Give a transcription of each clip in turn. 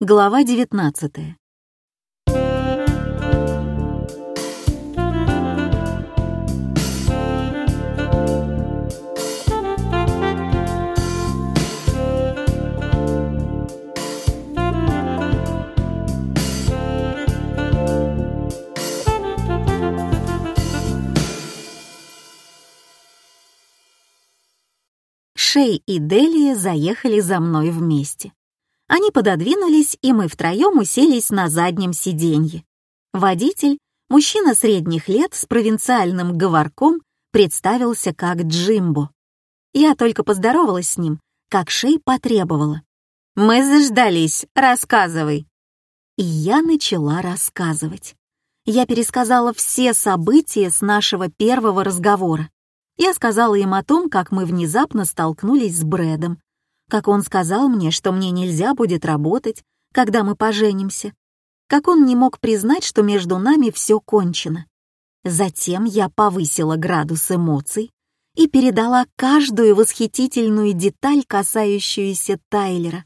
Глава 19 Шей и Делия заехали за мной вместе. Они пододвинулись, и мы втроем уселись на заднем сиденье. Водитель, мужчина средних лет с провинциальным говорком, представился как Джимбо. Я только поздоровалась с ним, как Шей потребовала. «Мы заждались, рассказывай». И я начала рассказывать. Я пересказала все события с нашего первого разговора. Я сказала им о том, как мы внезапно столкнулись с Брэдом, как он сказал мне, что мне нельзя будет работать, когда мы поженимся, как он не мог признать, что между нами все кончено. Затем я повысила градус эмоций и передала каждую восхитительную деталь, касающуюся Тайлера.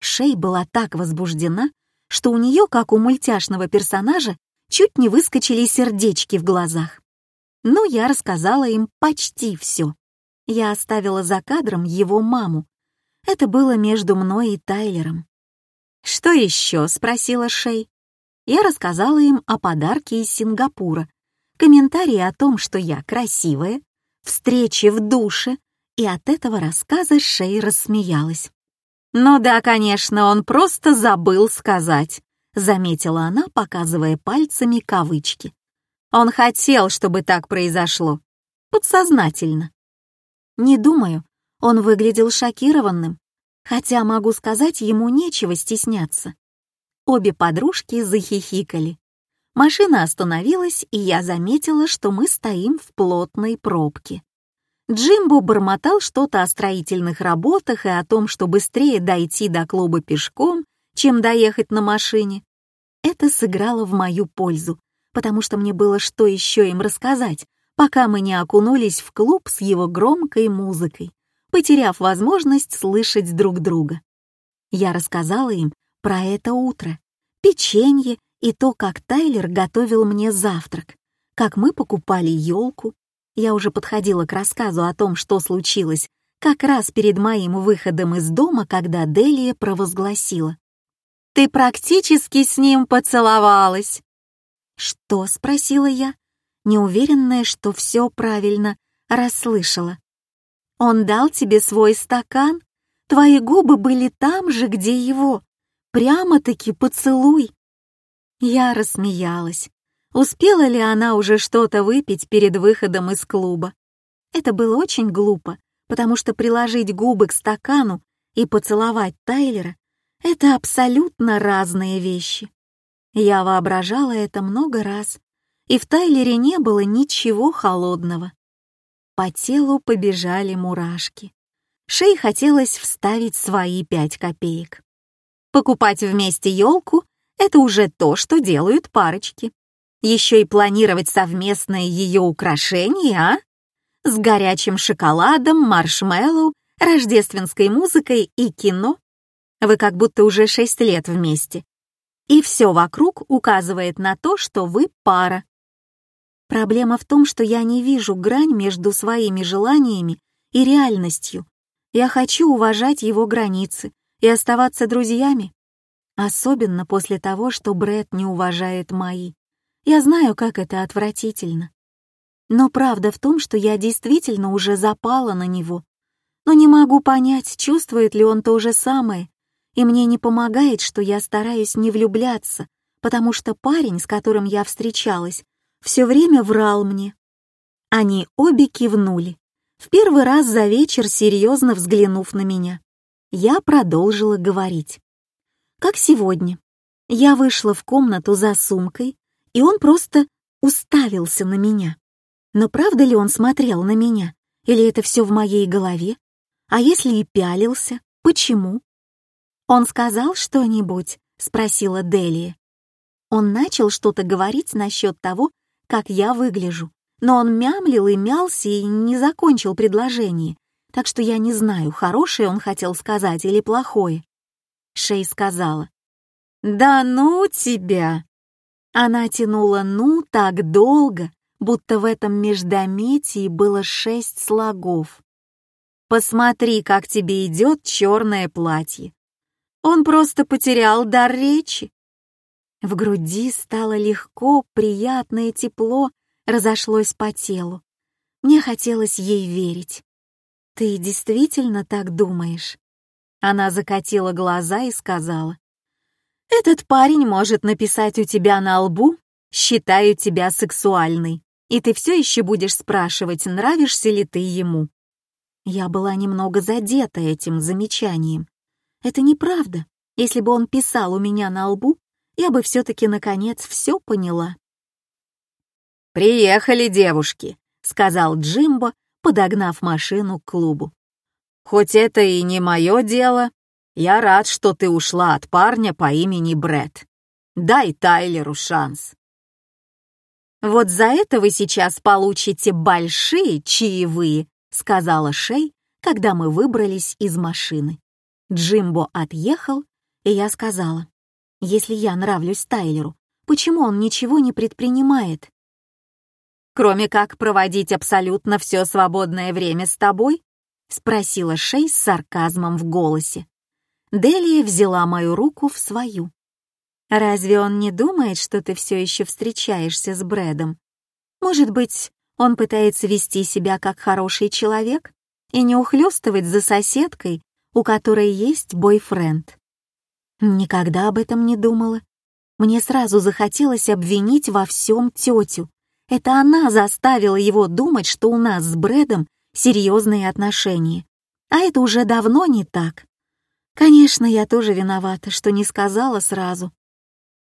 Шей была так возбуждена, что у нее, как у мультяшного персонажа, чуть не выскочили сердечки в глазах. Но я рассказала им почти все. Я оставила за кадром его маму. Это было между мной и Тайлером. «Что еще?» — спросила Шей. Я рассказала им о подарке из Сингапура, комментарии о том, что я красивая, встрече в душе, и от этого рассказа Шей рассмеялась. «Ну да, конечно, он просто забыл сказать», — заметила она, показывая пальцами кавычки. Он хотел, чтобы так произошло. Подсознательно. Не думаю, он выглядел шокированным, хотя, могу сказать, ему нечего стесняться. Обе подружки захихикали. Машина остановилась, и я заметила, что мы стоим в плотной пробке. Джимбо бормотал что-то о строительных работах и о том, что быстрее дойти до клуба пешком, чем доехать на машине. Это сыграло в мою пользу, потому что мне было что еще им рассказать, пока мы не окунулись в клуб с его громкой музыкой, потеряв возможность слышать друг друга. Я рассказала им про это утро, печенье и то, как Тайлер готовил мне завтрак, как мы покупали елку. Я уже подходила к рассказу о том, что случилось, как раз перед моим выходом из дома, когда Делия провозгласила. «Ты практически с ним поцеловалась!» «Что?» — спросила я, неуверенная, что все правильно расслышала. «Он дал тебе свой стакан? Твои губы были там же, где его. Прямо-таки поцелуй!» Я рассмеялась. Успела ли она уже что-то выпить перед выходом из клуба? Это было очень глупо, потому что приложить губы к стакану и поцеловать Тайлера — это абсолютно разные вещи. Я воображала это много раз, и в Тайлере не было ничего холодного. По телу побежали мурашки. Шей хотелось вставить свои пять копеек. Покупать вместе елку — это уже то, что делают парочки. Еще и планировать совместное ее украшение, а? С горячим шоколадом, маршмеллоу, рождественской музыкой и кино. Вы как будто уже шесть лет вместе, и все вокруг указывает на то, что вы пара. Проблема в том, что я не вижу грань между своими желаниями и реальностью. Я хочу уважать его границы и оставаться друзьями. Особенно после того, что Брэд не уважает мои. Я знаю, как это отвратительно. Но правда в том, что я действительно уже запала на него. Но не могу понять, чувствует ли он то же самое и мне не помогает, что я стараюсь не влюбляться, потому что парень, с которым я встречалась, все время врал мне. Они обе кивнули, в первый раз за вечер серьезно взглянув на меня. Я продолжила говорить. Как сегодня. Я вышла в комнату за сумкой, и он просто уставился на меня. Но правда ли он смотрел на меня? Или это все в моей голове? А если и пялился, почему? «Он сказал что-нибудь?» — спросила Делия. Он начал что-то говорить насчет того, как я выгляжу, но он мямлил и мялся и не закончил предложение, так что я не знаю, хорошее он хотел сказать или плохое. Шей сказала, «Да ну тебя!» Она тянула «ну» так долго, будто в этом междометии было шесть слогов. «Посмотри, как тебе идет черное платье. Он просто потерял дар речи». В груди стало легко, приятное тепло разошлось по телу. Мне хотелось ей верить. «Ты действительно так думаешь?» Она закатила глаза и сказала. «Этот парень может написать у тебя на лбу «Считаю тебя сексуальной», и ты все еще будешь спрашивать, нравишься ли ты ему». Я была немного задета этим замечанием. Это неправда. Если бы он писал у меня на лбу, я бы все-таки, наконец, все поняла. «Приехали девушки», — сказал Джимбо, подогнав машину к клубу. Хоть это и не мое дело, я рад, что ты ушла от парня по имени Бред. Дай Тайлеру шанс. Вот за это вы сейчас получите большие чаевые, сказала Шей, когда мы выбрались из машины. Джимбо отъехал, и я сказала, если я нравлюсь Тайлеру, почему он ничего не предпринимает? Кроме как проводить абсолютно все свободное время с тобой — спросила Шей с сарказмом в голосе. Делия взяла мою руку в свою. «Разве он не думает, что ты все еще встречаешься с Брэдом? Может быть, он пытается вести себя как хороший человек и не ухлёстывать за соседкой, у которой есть бойфренд?» Никогда об этом не думала. Мне сразу захотелось обвинить во всем тетю. Это она заставила его думать, что у нас с Брэдом серьезные отношения. А это уже давно не так. Конечно, я тоже виновата, что не сказала сразу.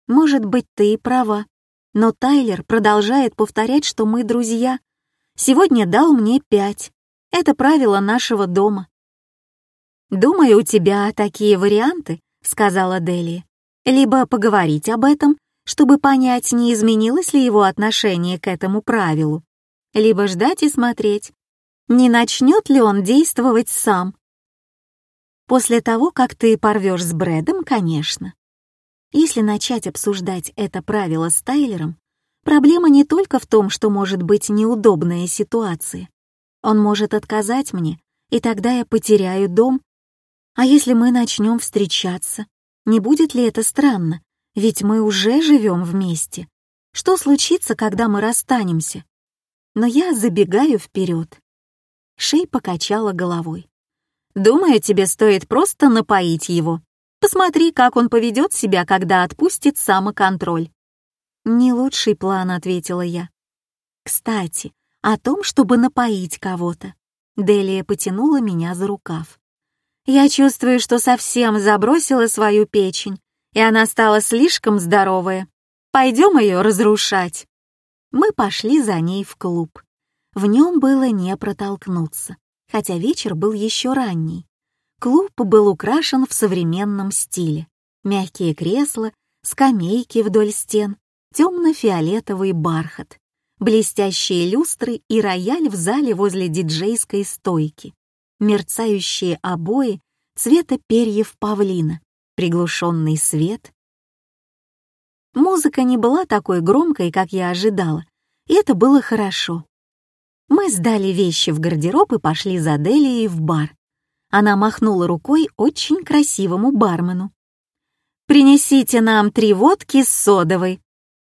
Может быть, ты и права. Но Тайлер продолжает повторять, что мы друзья. Сегодня дал мне пять. Это правило нашего дома. «Думаю, у тебя такие варианты», — сказала Дели. «Либо поговорить об этом, чтобы понять, не изменилось ли его отношение к этому правилу, либо ждать и смотреть, не начнет ли он действовать сам. После того, как ты порвешь с Брэдом, конечно. Если начать обсуждать это правило с Тайлером, проблема не только в том, что может быть неудобная ситуация. Он может отказать мне, и тогда я потеряю дом. А если мы начнем встречаться, не будет ли это странно? Ведь мы уже живем вместе. Что случится, когда мы расстанемся? Но я забегаю вперед. Шей покачала головой. «Думаю, тебе стоит просто напоить его. Посмотри, как он поведет себя, когда отпустит самоконтроль». «Не лучший план», — ответила я. «Кстати, о том, чтобы напоить кого-то». Делия потянула меня за рукав. «Я чувствую, что совсем забросила свою печень, и она стала слишком здоровая. Пойдем ее разрушать». Мы пошли за ней в клуб. В нем было не протолкнуться, хотя вечер был еще ранний. Клуб был украшен в современном стиле. Мягкие кресла, скамейки вдоль стен, темно-фиолетовый бархат, блестящие люстры и рояль в зале возле диджейской стойки, мерцающие обои цвета перьев павлина, приглушенный свет. Музыка не была такой громкой, как я ожидала, и это было хорошо. Мы сдали вещи в гардероб и пошли за Делией в бар. Она махнула рукой очень красивому бармену. «Принесите нам три водки с содовой».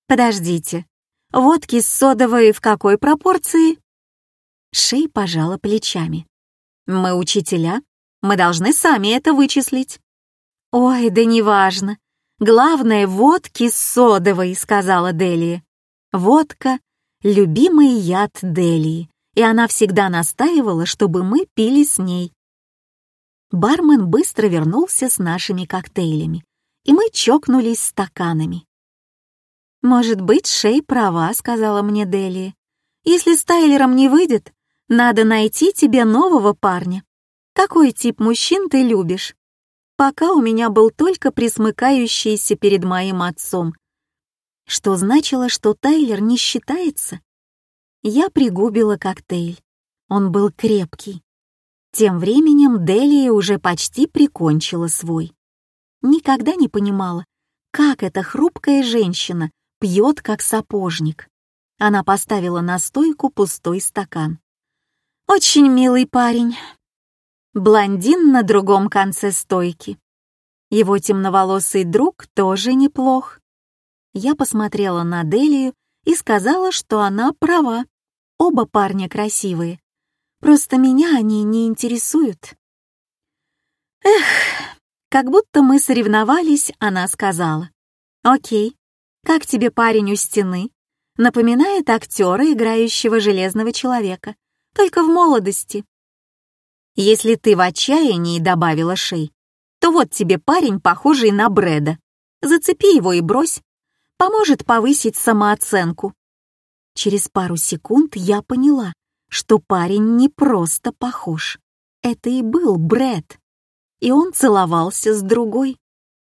«Подождите, водки с содовой в какой пропорции?» Шей пожала плечами. «Мы учителя, мы должны сами это вычислить». «Ой, да неважно. Главное, водки содовой», — сказала Делия. «Водка — любимый яд Делии и она всегда настаивала, чтобы мы пили с ней. Бармен быстро вернулся с нашими коктейлями, и мы чокнулись стаканами. «Может быть, Шей права», — сказала мне Дели. «Если с Тайлером не выйдет, надо найти тебе нового парня. Какой тип мужчин ты любишь?» Пока у меня был только присмыкающийся перед моим отцом, что значило, что Тайлер не считается. Я пригубила коктейль. Он был крепкий. Тем временем Делия уже почти прикончила свой. Никогда не понимала, как эта хрупкая женщина пьет, как сапожник. Она поставила на стойку пустой стакан. «Очень милый парень». Блондин на другом конце стойки. Его темноволосый друг тоже неплох. Я посмотрела на Делию и сказала, что она права. Оба парня красивые. Просто меня они не интересуют. Эх, как будто мы соревновались, она сказала. «Окей, как тебе парень у стены?» Напоминает актера, играющего Железного Человека, только в молодости. «Если ты в отчаянии», — добавила Шей, «то вот тебе парень, похожий на Брэда. Зацепи его и брось. Поможет повысить самооценку». Через пару секунд я поняла, что парень не просто похож. Это и был Брэд и он целовался с другой.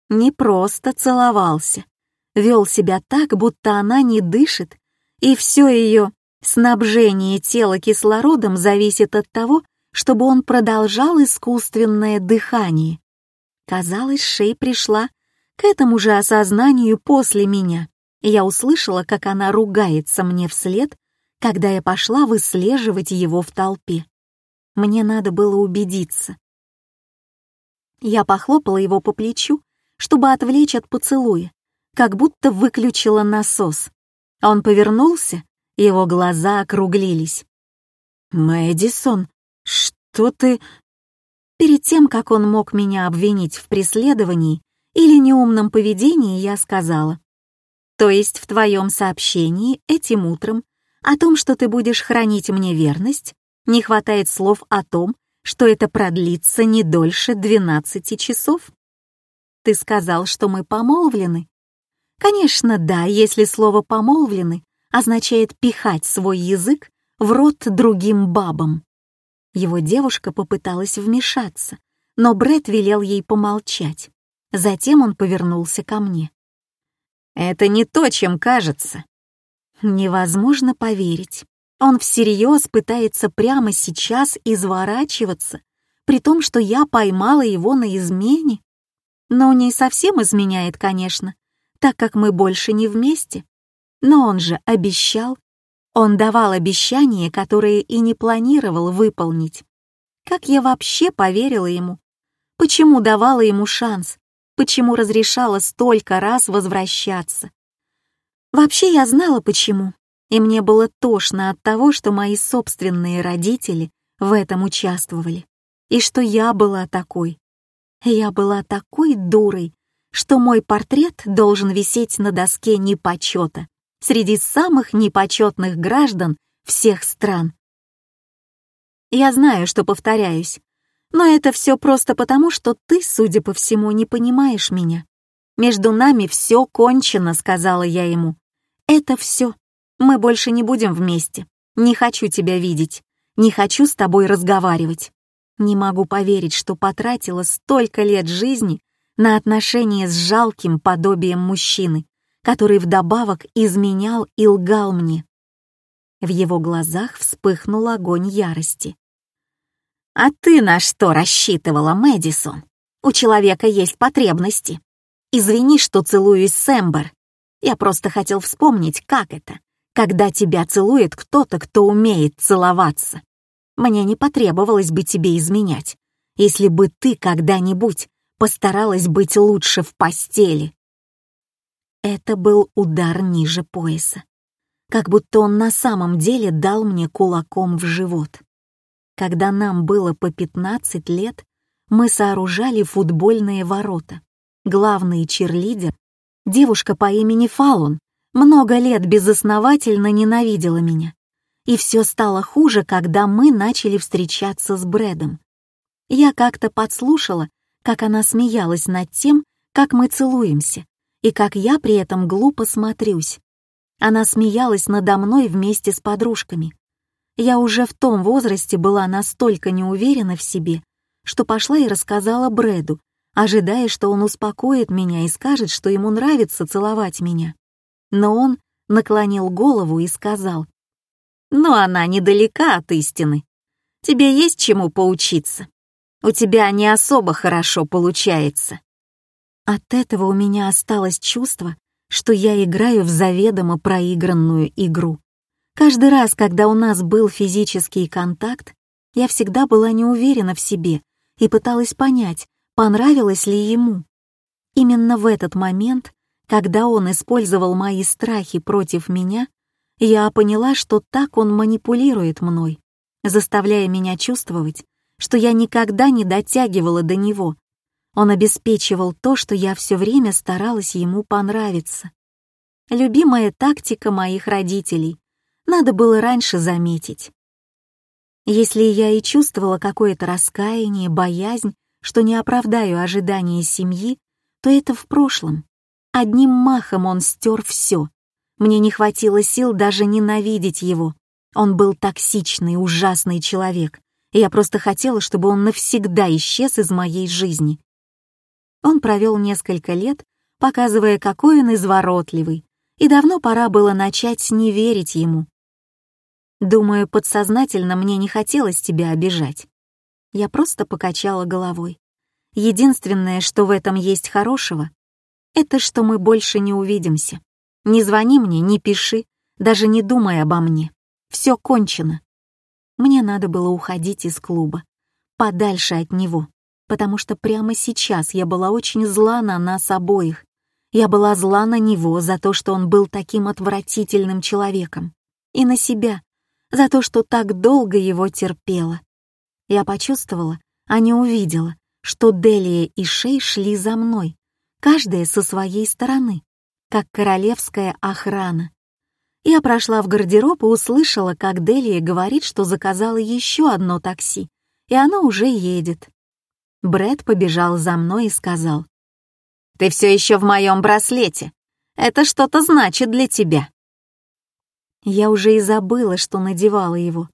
Не просто целовался, вел себя так, будто она не дышит, и все ее снабжение тела кислородом зависит от того, чтобы он продолжал искусственное дыхание. Казалось, Шей пришла к этому же осознанию после меня, я услышала, как она ругается мне вслед, когда я пошла выслеживать его в толпе. Мне надо было убедиться, я похлопала его по плечу, чтобы отвлечь от поцелуя, как будто выключила насос. Он повернулся, его глаза округлились. «Мэдисон, что ты...» Перед тем, как он мог меня обвинить в преследовании или неумном поведении, я сказала. «То есть в твоем сообщении этим утром о том, что ты будешь хранить мне верность, не хватает слов о том, что это продлится не дольше 12 часов? Ты сказал, что мы помолвлены? Конечно, да, если слово «помолвлены» означает пихать свой язык в рот другим бабам. Его девушка попыталась вмешаться, но Брэд велел ей помолчать. Затем он повернулся ко мне. «Это не то, чем кажется». Невозможно поверить. Он всерьез пытается прямо сейчас изворачиваться, при том, что я поймала его на измене. Но не совсем изменяет, конечно, так как мы больше не вместе. Но он же обещал. Он давал обещания, которые и не планировал выполнить. Как я вообще поверила ему? Почему давала ему шанс? Почему разрешала столько раз возвращаться? Вообще я знала почему и мне было тошно от того, что мои собственные родители в этом участвовали, и что я была такой. Я была такой дурой, что мой портрет должен висеть на доске непочета среди самых непочетных граждан всех стран. Я знаю, что повторяюсь, но это все просто потому, что ты, судя по всему, не понимаешь меня. Между нами все кончено, сказала я ему. Это все. Мы больше не будем вместе. Не хочу тебя видеть. Не хочу с тобой разговаривать. Не могу поверить, что потратила столько лет жизни на отношения с жалким подобием мужчины, который вдобавок изменял и лгал мне. В его глазах вспыхнул огонь ярости. «А ты на что рассчитывала, Мэдисон? У человека есть потребности. Извини, что целуюсь с Эмбер. Я просто хотел вспомнить, как это когда тебя целует кто-то, кто умеет целоваться. Мне не потребовалось бы тебе изменять, если бы ты когда-нибудь постаралась быть лучше в постели. Это был удар ниже пояса, как будто он на самом деле дал мне кулаком в живот. Когда нам было по 15 лет, мы сооружали футбольные ворота. Главный черлидер — девушка по имени Фалун, много лет безосновательно ненавидела меня. И все стало хуже, когда мы начали встречаться с Брэдом. Я как-то подслушала, как она смеялась над тем, как мы целуемся, и как я при этом глупо смотрюсь. Она смеялась надо мной вместе с подружками. Я уже в том возрасте была настолько неуверена в себе, что пошла и рассказала Брэду, ожидая, что он успокоит меня и скажет, что ему нравится целовать меня но он наклонил голову и сказал, «Но она недалека от истины. Тебе есть чему поучиться. У тебя не особо хорошо получается». От этого у меня осталось чувство, что я играю в заведомо проигранную игру. Каждый раз, когда у нас был физический контакт, я всегда была не уверена в себе и пыталась понять, понравилось ли ему. Именно в этот момент, когда он использовал мои страхи против меня, я поняла, что так он манипулирует мной, заставляя меня чувствовать, что я никогда не дотягивала до него. Он обеспечивал то, что я все время старалась ему понравиться. Любимая тактика моих родителей. Надо было раньше заметить. Если я и чувствовала какое-то раскаяние, боязнь, что не оправдаю ожидания семьи, то это в прошлом. Одним махом он стер все. Мне не хватило сил даже ненавидеть его. Он был токсичный, ужасный человек, я просто хотела, чтобы он навсегда исчез из моей жизни. Он провел несколько лет, показывая, какой он изворотливый, и давно пора было начать не верить ему. Думаю, подсознательно мне не хотелось тебя обижать. Я просто покачала головой. Единственное, что в этом есть хорошего, это что мы больше не увидимся. Не звони мне, не пиши, даже не думай обо мне. Все кончено. Мне надо было уходить из клуба, подальше от него, потому что прямо сейчас я была очень зла на нас обоих. Я была зла на него за то, что он был таким отвратительным человеком, и на себя за то, что так долго его терпела. Я почувствовала, а не увидела, что Делия и Шей шли за мной, каждая со своей стороны, как королевская охрана. Я прошла в гардероб и услышала, как Делия говорит, что заказала еще одно такси, и оно уже едет. Брэд побежал за мной и сказал, «Ты все еще в моем браслете. Это что-то значит для тебя». Я уже и забыла, что надевала его.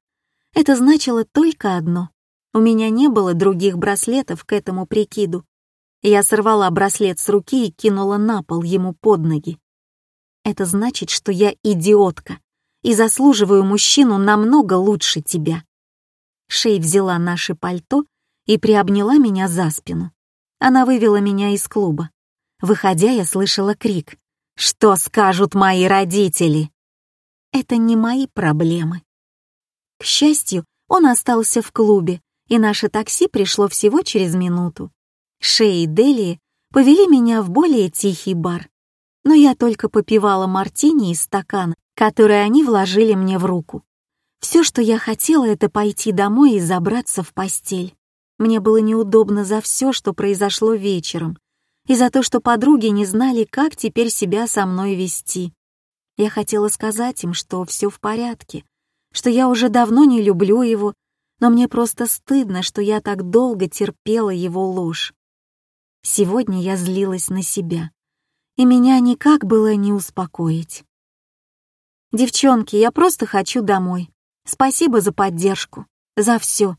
Это значило только одно. У меня не было других браслетов к этому прикиду. Я сорвала браслет с руки и кинула на пол ему под ноги. Это значит, что я идиотка и заслуживаю мужчину намного лучше тебя. Шей взяла наше пальто и приобняла меня за спину. Она вывела меня из клуба. Выходя, я слышала крик. «Что скажут мои родители?» Это не мои проблемы. К счастью, он остался в клубе, и наше такси пришло всего через минуту. Шей и Дели повели меня в более тихий бар но я только попивала мартини из стакана, который они вложили мне в руку. Все, что я хотела, это пойти домой и забраться в постель. Мне было неудобно за все, что произошло вечером, и за то, что подруги не знали, как теперь себя со мной вести. Я хотела сказать им, что все в порядке, что я уже давно не люблю его, но мне просто стыдно, что я так долго терпела его ложь. Сегодня я злилась на себя и меня никак было не успокоить. «Девчонки, я просто хочу домой. Спасибо за поддержку, за все.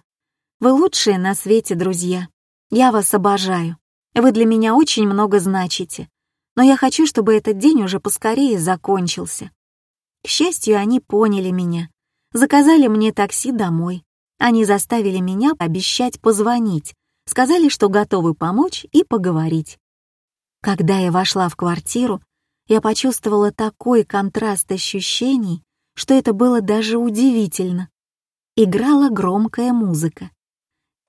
Вы лучшие на свете друзья. Я вас обожаю. Вы для меня очень много значите. Но я хочу, чтобы этот день уже поскорее закончился». К счастью, они поняли меня. Заказали мне такси домой. Они заставили меня обещать позвонить. Сказали, что готовы помочь и поговорить. Когда я вошла в квартиру, я почувствовала такой контраст ощущений, что это было даже удивительно. Играла громкая музыка.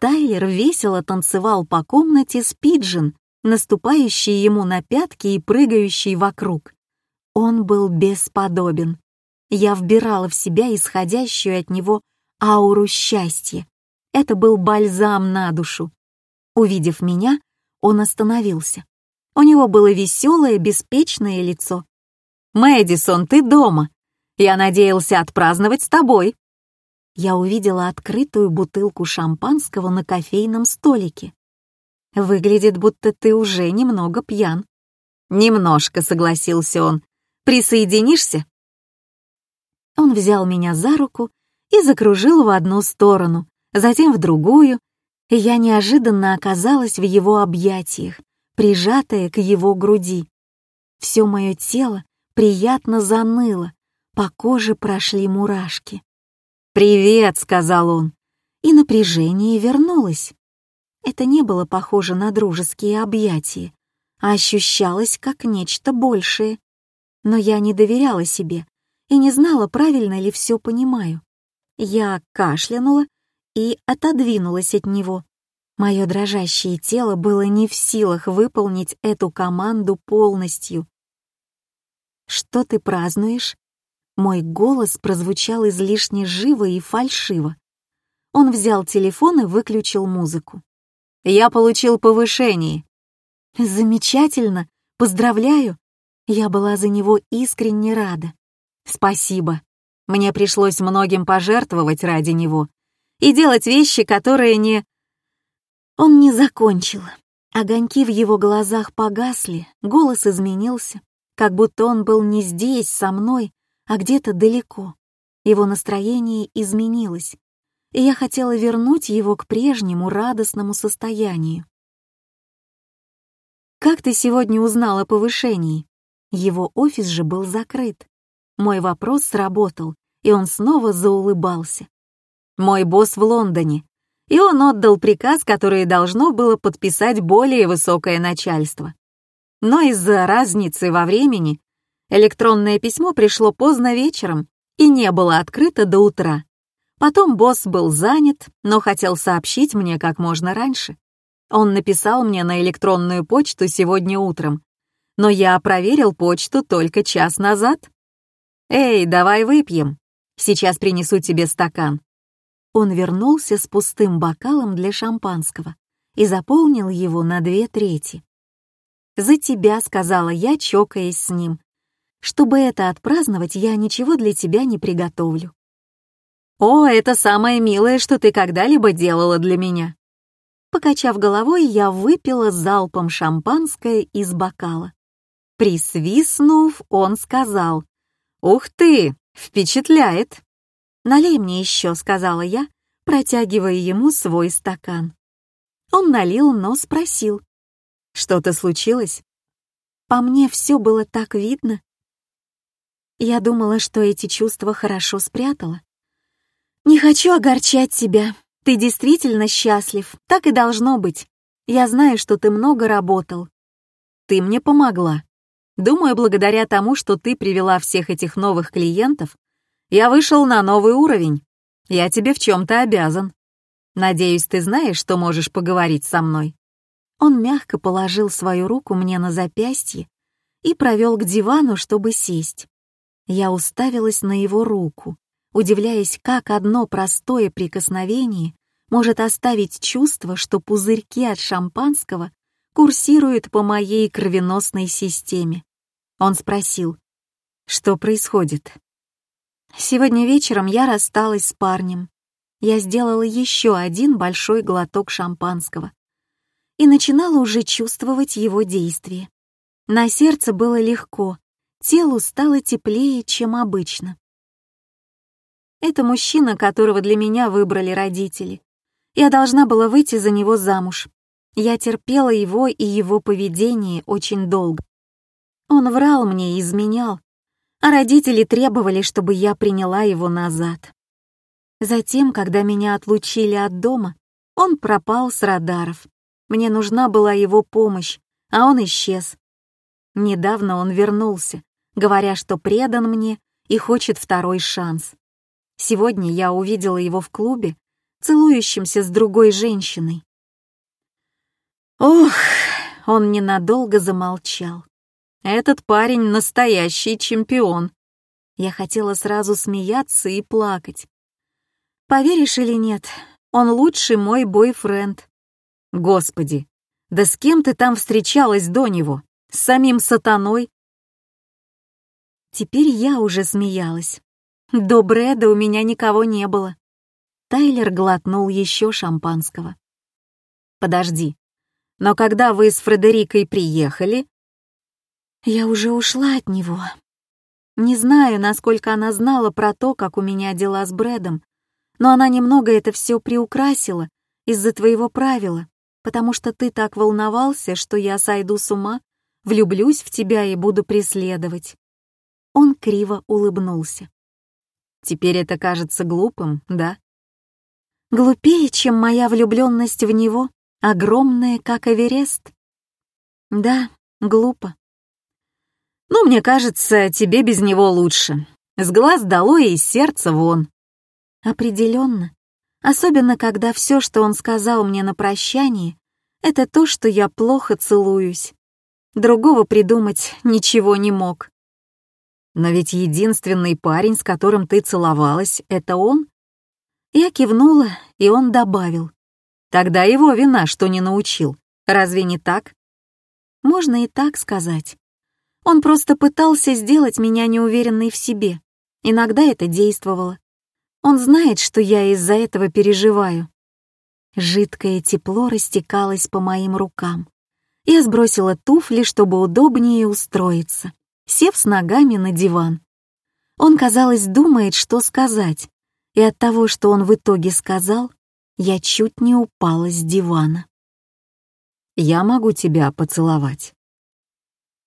Тайлер весело танцевал по комнате с Пиджин, наступающий ему на пятки и прыгающий вокруг. Он был бесподобен. Я вбирала в себя исходящую от него ауру счастья. Это был бальзам на душу. Увидев меня, он остановился. У него было веселое, беспечное лицо. «Мэдисон, ты дома! Я надеялся отпраздновать с тобой!» Я увидела открытую бутылку шампанского на кофейном столике. «Выглядит, будто ты уже немного пьян». «Немножко», — согласился он. «Присоединишься?» Он взял меня за руку и закружил в одну сторону, затем в другую, и я неожиданно оказалась в его объятиях прижатая к его груди. Все мое тело приятно заныло, по коже прошли мурашки. «Привет», — сказал он, и напряжение вернулось. Это не было похоже на дружеские объятия, а ощущалось как нечто большее. Но я не доверяла себе и не знала, правильно ли все понимаю. Я кашлянула и отодвинулась от него. Мое дрожащее тело было не в силах выполнить эту команду полностью. «Что ты празднуешь?» Мой голос прозвучал излишне живо и фальшиво. Он взял телефон и выключил музыку. «Я получил повышение». «Замечательно! Поздравляю!» Я была за него искренне рада. «Спасибо. Мне пришлось многим пожертвовать ради него и делать вещи, которые не...» Он не закончил. Огоньки в его глазах погасли, голос изменился, как будто он был не здесь, со мной, а где-то далеко. Его настроение изменилось, и я хотела вернуть его к прежнему радостному состоянию. «Как ты сегодня узнал о повышении?» Его офис же был закрыт. Мой вопрос сработал, и он снова заулыбался. «Мой босс в Лондоне, и он отдал приказ, который должно было подписать более высокое начальство. Но из-за разницы во времени электронное письмо пришло поздно вечером и не было открыто до утра. Потом босс был занят, но хотел сообщить мне как можно раньше. Он написал мне на электронную почту сегодня утром, но я проверил почту только час назад. «Эй, давай выпьем. Сейчас принесу тебе стакан». Он вернулся с пустым бокалом для шампанского и заполнил его на две трети. «За тебя», — сказала я, чокаясь с ним. «Чтобы это отпраздновать, я ничего для тебя не приготовлю». «О, это самое милое, что ты когда-либо делала для меня». Покачав головой, я выпила залпом шампанское из бокала. Присвистнув, он сказал, «Ух ты, впечатляет!» «Налей мне еще», — сказала я, протягивая ему свой стакан. Он налил, но спросил, что-то случилось? По мне все было так видно. Я думала, что эти чувства хорошо спрятала. Не хочу огорчать тебя. Ты действительно счастлив, так и должно быть. Я знаю, что ты много работал. Ты мне помогла. Думаю, благодаря тому, что ты привела всех этих новых клиентов, я вышел на новый уровень. Я тебе в чем-то обязан. Надеюсь, ты знаешь, что можешь поговорить со мной. Он мягко положил свою руку мне на запястье и провел к дивану, чтобы сесть. Я уставилась на его руку, удивляясь, как одно простое прикосновение может оставить чувство, что пузырьки от шампанского курсируют по моей кровеносной системе. Он спросил, что происходит. Сегодня вечером я рассталась с парнем. Я сделала еще один большой глоток шампанского и начинала уже чувствовать его действие. На сердце было легко, телу стало теплее, чем обычно. Это мужчина, которого для меня выбрали родители. Я должна была выйти за него замуж. Я терпела его и его поведение очень долго. Он врал мне и изменял, а родители требовали, чтобы я приняла его назад. Затем, когда меня отлучили от дома, он пропал с радаров. Мне нужна была его помощь, а он исчез. Недавно он вернулся, говоря, что предан мне и хочет второй шанс. Сегодня я увидела его в клубе, целующимся с другой женщиной. Ох, он ненадолго замолчал. Этот парень настоящий чемпион. Я хотела сразу смеяться и плакать. Поверишь или нет, он лучший мой бойфренд. Господи, да с кем ты там встречалась до него? С самим сатаной? Теперь я уже смеялась. До Брэда у меня никого не было. Тайлер глотнул еще шампанского. Подожди, но когда вы с Фредерикой приехали... Я уже ушла от него. Не знаю, насколько она знала про то, как у меня дела с Брэдом, но она немного это все приукрасила из-за твоего правила потому что ты так волновался, что я сойду с ума, влюблюсь в тебя и буду преследовать». Он криво улыбнулся. «Теперь это кажется глупым, да?» «Глупее, чем моя влюбленность в него, огромная, как Эверест?» «Да, Глупо. «Ну, мне кажется, тебе без него лучше. С глаз долой и из сердца вон». Определенно. Особенно, когда все, что он сказал мне на прощании, это то, что я плохо целуюсь. Другого придумать ничего не мог. Но ведь единственный парень, с которым ты целовалась, это он? Я кивнула, и он добавил. Тогда его вина, что не научил. Разве не так? Можно и так сказать. Он просто пытался сделать меня неуверенной в себе. Иногда это действовало. Он знает, что я из-за этого переживаю. Жидкое тепло растекалось по моим рукам. Я сбросила туфли, чтобы удобнее устроиться, сев с ногами на диван. Он, казалось, думает, что сказать, и от того, что он в итоге сказал, я чуть не упала с дивана. «Я могу тебя поцеловать».